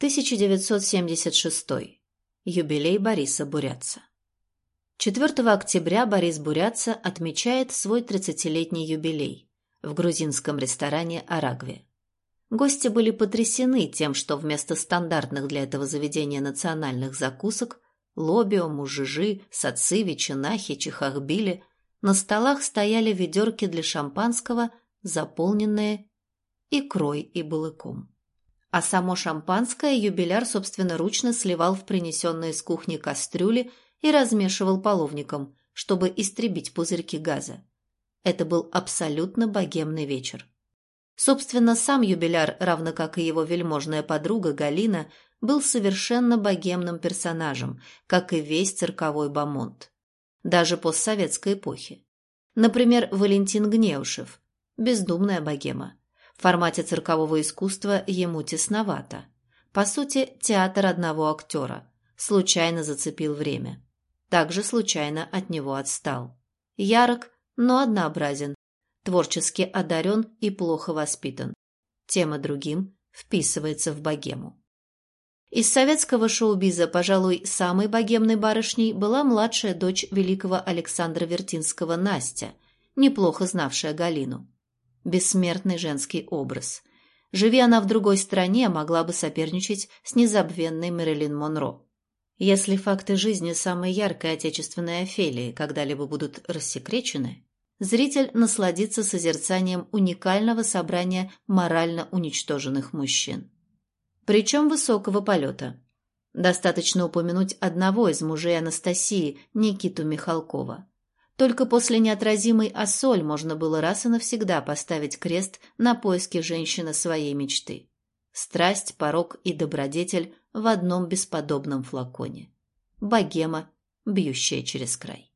1976. Юбилей Бориса Бурятца. 4 октября Борис Бурятца отмечает свой 30-летний юбилей в грузинском ресторане «Арагве». Гости были потрясены тем, что вместо стандартных для этого заведения национальных закусок лобио, мужижи, сациви, чинахи, чихахбили на столах стояли ведерки для шампанского, заполненные икрой и балыком. А само шампанское юбиляр собственноручно сливал в принесенные с кухни кастрюли и размешивал половником, чтобы истребить пузырьки газа. Это был абсолютно богемный вечер. Собственно, сам юбиляр, равно как и его вельможная подруга Галина, был совершенно богемным персонажем, как и весь цирковой бомонд. Даже постсоветской эпохи. Например, Валентин Гнеушев. Бездумная богема. Формате циркового искусства ему тесновато. По сути, театр одного актера. Случайно зацепил время. Также случайно от него отстал. Ярок, но однообразен. Творчески одарен и плохо воспитан. Тем и другим вписывается в богему. Из советского шоу-биза, пожалуй, самой богемной барышней была младшая дочь великого Александра Вертинского Настя, неплохо знавшая Галину бессмертный женский образ. Живи она в другой стране, могла бы соперничать с незабвенной Мэрилин Монро. Если факты жизни самой яркой отечественной Офелии когда-либо будут рассекречены, зритель насладится созерцанием уникального собрания морально уничтоженных мужчин. Причем высокого полета. Достаточно упомянуть одного из мужей Анастасии, Никиту Михалкова. Только после неотразимой «Ассоль» можно было раз и навсегда поставить крест на поиске женщины своей мечты. Страсть, порог и добродетель в одном бесподобном флаконе. Богема, бьющая через край.